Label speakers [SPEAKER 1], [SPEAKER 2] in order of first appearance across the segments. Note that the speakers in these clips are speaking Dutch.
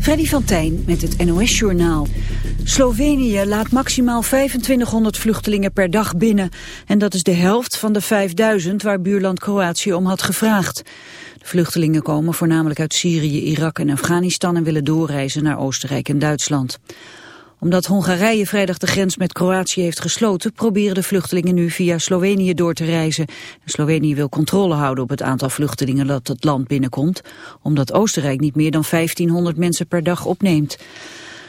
[SPEAKER 1] Freddy van Tijn met het NOS-journaal. Slovenië laat maximaal 2500 vluchtelingen per dag binnen. En dat is de helft van de 5000 waar buurland Kroatië om had gevraagd. De vluchtelingen komen voornamelijk uit Syrië, Irak en Afghanistan... en willen doorreizen naar Oostenrijk en Duitsland omdat Hongarije vrijdag de grens met Kroatië heeft gesloten... proberen de vluchtelingen nu via Slovenië door te reizen. Slovenië wil controle houden op het aantal vluchtelingen dat het land binnenkomt... omdat Oostenrijk niet meer dan 1500 mensen per dag opneemt.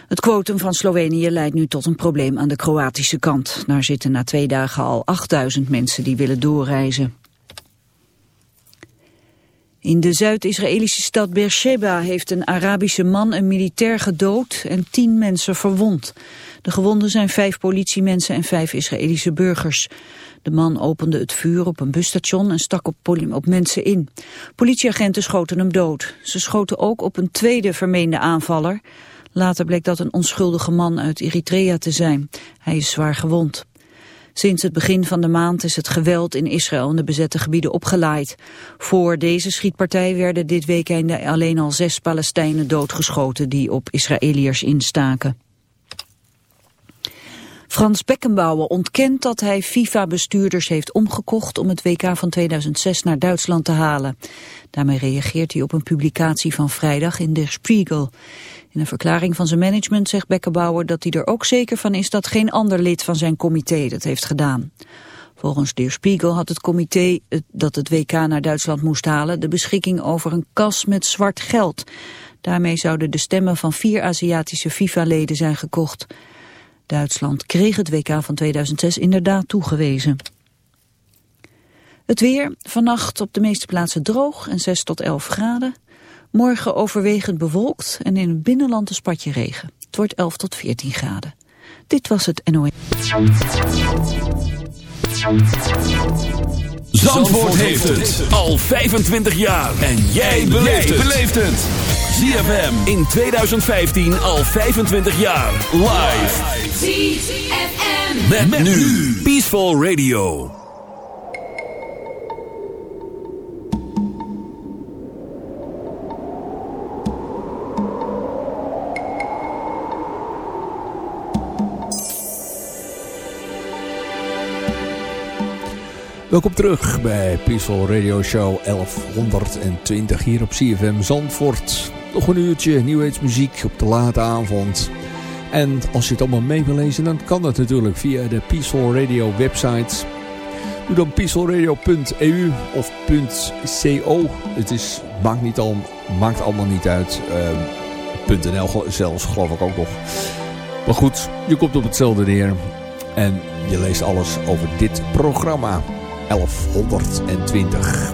[SPEAKER 1] Het quotum van Slovenië leidt nu tot een probleem aan de Kroatische kant. Daar zitten na twee dagen al 8000 mensen die willen doorreizen. In de Zuid-Israëlische stad Beersheba heeft een Arabische man een militair gedood en tien mensen verwond. De gewonden zijn vijf politiemensen en vijf Israëlische burgers. De man opende het vuur op een busstation en stak op, op mensen in. Politieagenten schoten hem dood. Ze schoten ook op een tweede vermeende aanvaller. Later bleek dat een onschuldige man uit Eritrea te zijn. Hij is zwaar gewond. Sinds het begin van de maand is het geweld in Israël en de bezette gebieden opgelaaid. Voor deze schietpartij werden dit weekend alleen al zes Palestijnen doodgeschoten die op Israëliërs instaken. Frans Beckenbauer ontkent dat hij FIFA-bestuurders heeft omgekocht om het WK van 2006 naar Duitsland te halen. Daarmee reageert hij op een publicatie van vrijdag in Der Spiegel. In een verklaring van zijn management zegt Beckenbauer dat hij er ook zeker van is dat geen ander lid van zijn comité dat heeft gedaan. Volgens Der Spiegel had het comité dat het WK naar Duitsland moest halen de beschikking over een kas met zwart geld. Daarmee zouden de stemmen van vier Aziatische FIFA-leden zijn gekocht. Duitsland kreeg het WK van 2006 inderdaad toegewezen. Het weer, vannacht op de meeste plaatsen droog en 6 tot 11 graden. Morgen overwegend bewolkt en in het binnenland een spatje regen. Het wordt 11 tot 14 graden. Dit was het NOE.
[SPEAKER 2] Zandvoort heeft het al 25 jaar. En jij beleeft het. ZFM in 2015 al 25 jaar. Live. ZFM. met nu. Peaceful Radio.
[SPEAKER 3] Welkom terug bij Peaceful Radio Show 1120 hier op CFM Zandvoort. Nog een uurtje nieuwheidsmuziek op de late avond. En als je het allemaal mee wil lezen, dan kan dat natuurlijk via de Peaceful Radio website. Doe dan peacefulradio.eu of .co. Het is, maakt, niet al, maakt allemaal niet uit. Uh, .nl zelfs geloof ik ook nog. Maar goed, je komt op hetzelfde neer. En je leest alles over dit programma. 1120.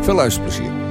[SPEAKER 3] Veel luisterplezier.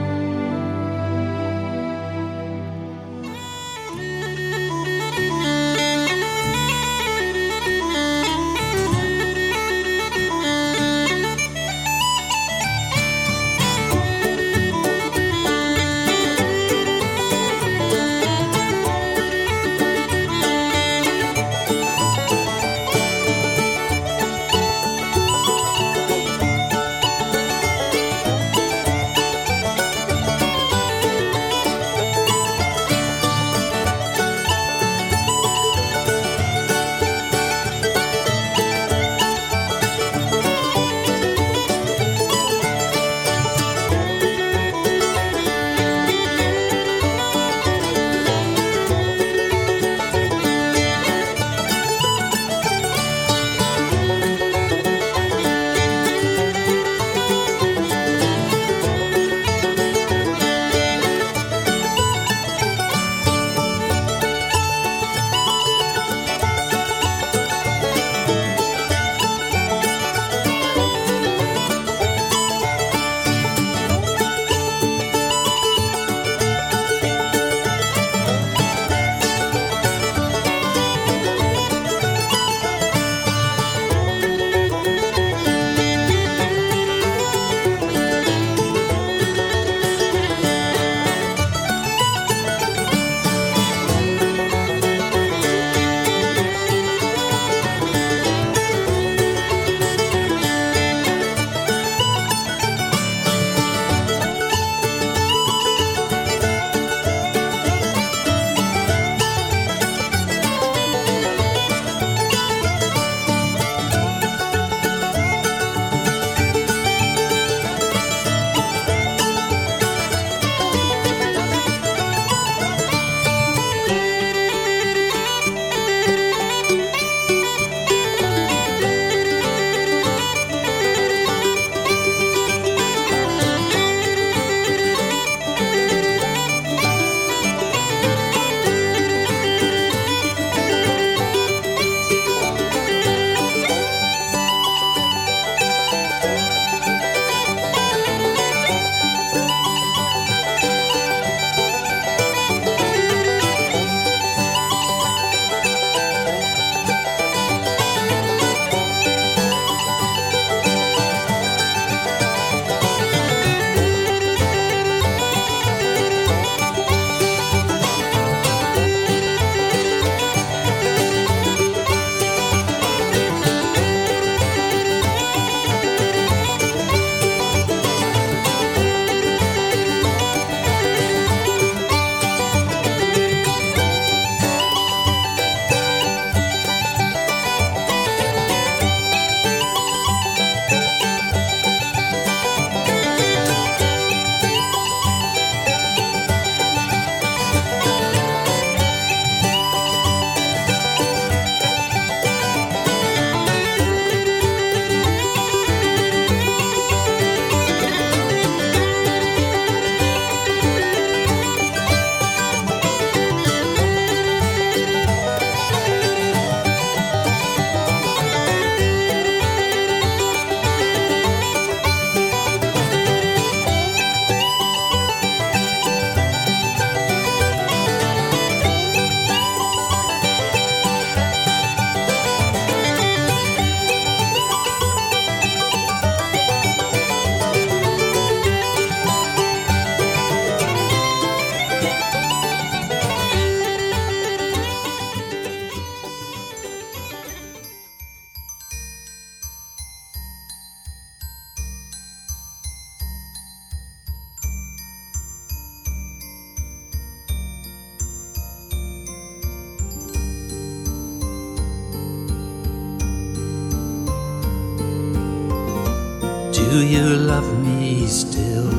[SPEAKER 4] Do you love me still?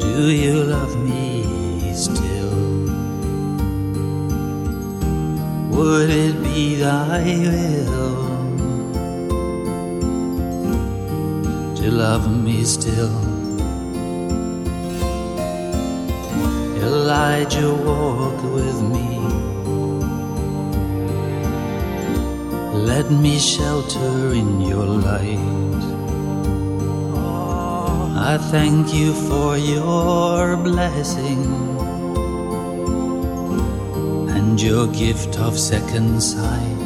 [SPEAKER 4] Do you love me still? Would it be thy will to love me still? Elijah, walk with me. Let me shelter in your light. I thank you for your blessing and your gift of second sight.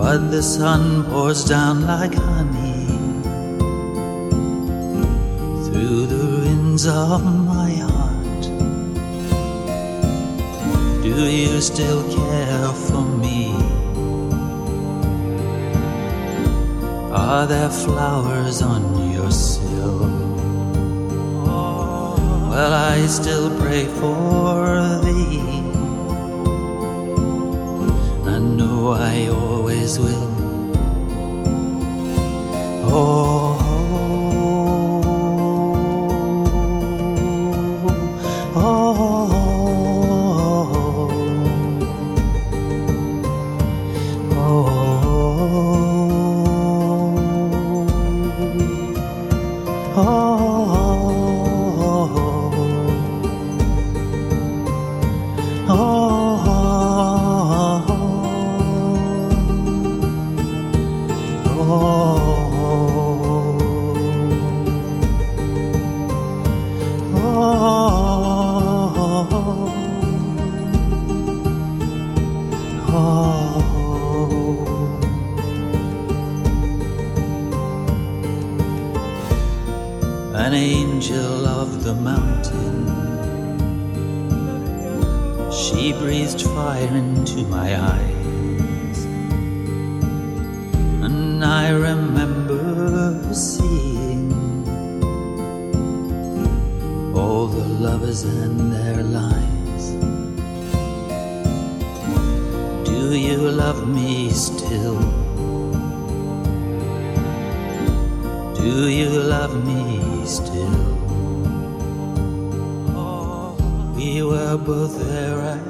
[SPEAKER 4] But the sun pours down like honey through the winds of my heart. Do you still care for me? Are there flowers on your sill? Well, I still pray for thee. Know I always will. Oh, We were both there at